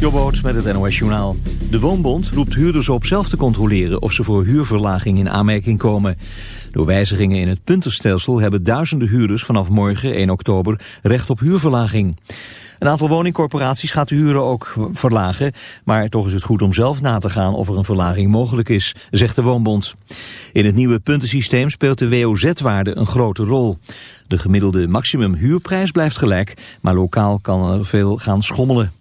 Jobboot met het NOS Journaal. De Woonbond roept huurders op zelf te controleren of ze voor huurverlaging in aanmerking komen. Door wijzigingen in het puntenstelsel hebben duizenden huurders vanaf morgen 1 oktober recht op huurverlaging. Een aantal woningcorporaties gaat de huren ook verlagen, maar toch is het goed om zelf na te gaan of er een verlaging mogelijk is, zegt de Woonbond. In het nieuwe puntensysteem speelt de WOZ-waarde een grote rol. De gemiddelde maximumhuurprijs blijft gelijk, maar lokaal kan er veel gaan schommelen.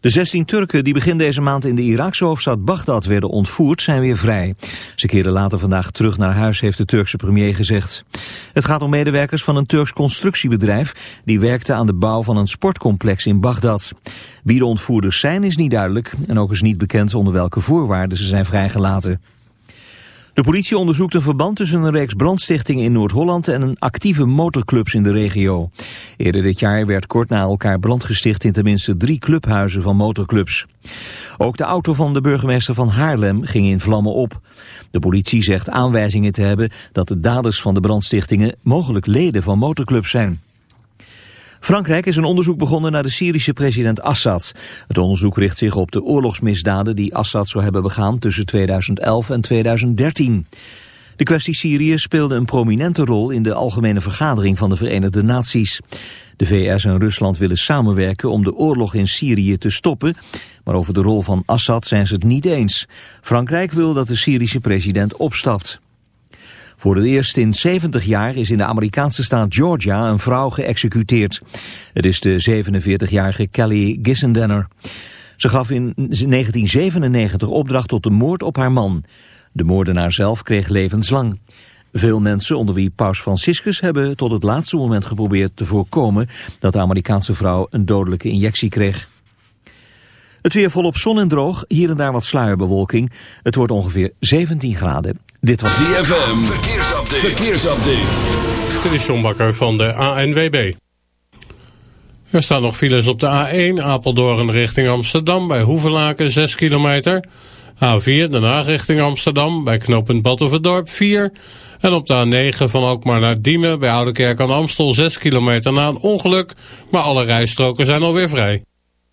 De 16 Turken die begin deze maand in de Iraakse hoofdstad Bagdad werden ontvoerd zijn weer vrij. Ze keren later vandaag terug naar huis, heeft de Turkse premier gezegd. Het gaat om medewerkers van een Turks constructiebedrijf die werkte aan de bouw van een sportcomplex in Bagdad. Wie de ontvoerders zijn is niet duidelijk en ook is niet bekend onder welke voorwaarden ze zijn vrijgelaten. De politie onderzoekt een verband tussen een reeks brandstichtingen in Noord-Holland en een actieve motorclubs in de regio. Eerder dit jaar werd kort na elkaar brand gesticht in tenminste drie clubhuizen van motorclubs. Ook de auto van de burgemeester van Haarlem ging in vlammen op. De politie zegt aanwijzingen te hebben dat de daders van de brandstichtingen mogelijk leden van motorclubs zijn. Frankrijk is een onderzoek begonnen naar de Syrische president Assad. Het onderzoek richt zich op de oorlogsmisdaden die Assad zou hebben begaan tussen 2011 en 2013. De kwestie Syrië speelde een prominente rol in de Algemene Vergadering van de Verenigde Naties. De VS en Rusland willen samenwerken om de oorlog in Syrië te stoppen, maar over de rol van Assad zijn ze het niet eens. Frankrijk wil dat de Syrische president opstapt. Voor het eerst in 70 jaar is in de Amerikaanse staat Georgia een vrouw geëxecuteerd. Het is de 47-jarige Kelly Gissendenner. Ze gaf in 1997 opdracht tot de moord op haar man. De moordenaar zelf kreeg levenslang. Veel mensen, onder wie Paus Franciscus, hebben tot het laatste moment geprobeerd te voorkomen dat de Amerikaanse vrouw een dodelijke injectie kreeg. Het weer volop zon en droog, hier en daar wat sluierbewolking. Het wordt ongeveer 17 graden. Dit was DFM. Verkeersupdate. Verkeersupdate. Dit is John Bakker van de ANWB. Er staan nog files op de A1 Apeldoorn richting Amsterdam bij Hoevelaken 6 kilometer. A4 Den Haag richting Amsterdam bij knooppunt Battenverdorp 4. En op de A9 van Alkmaar naar Diemen bij Oudekerk aan Amstel 6 kilometer na een ongeluk. Maar alle rijstroken zijn alweer vrij.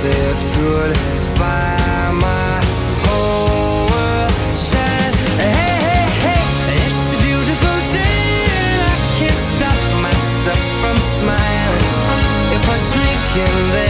Said goodbye. My whole world. Hey, hey, hey, it's a beautiful. I can't stop myself from smiling. If I drink and then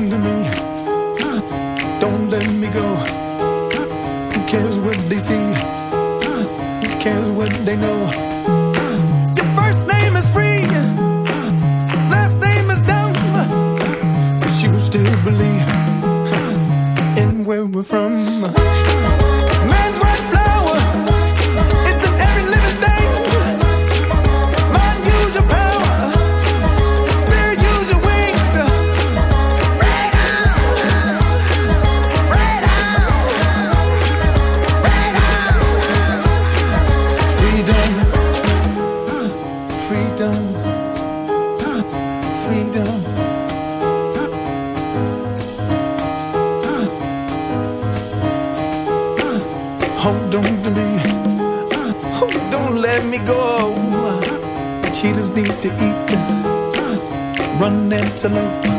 me. Don't let me go. Who cares what they see? Who cares what they know? Your first name is free. Last name is dumb. But you still believe in where we're from. salute.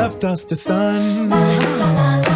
left us to sun.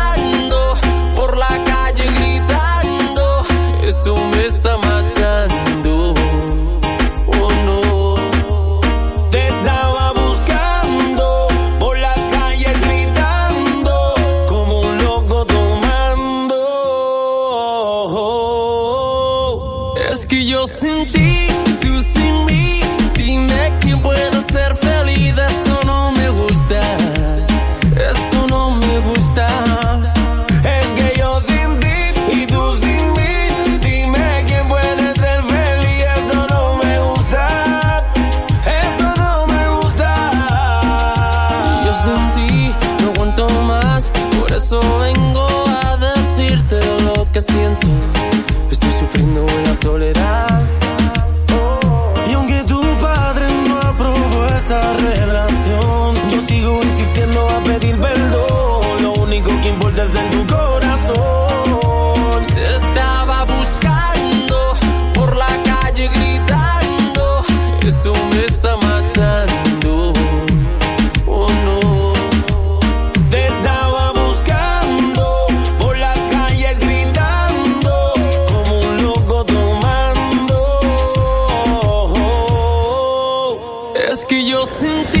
eu senti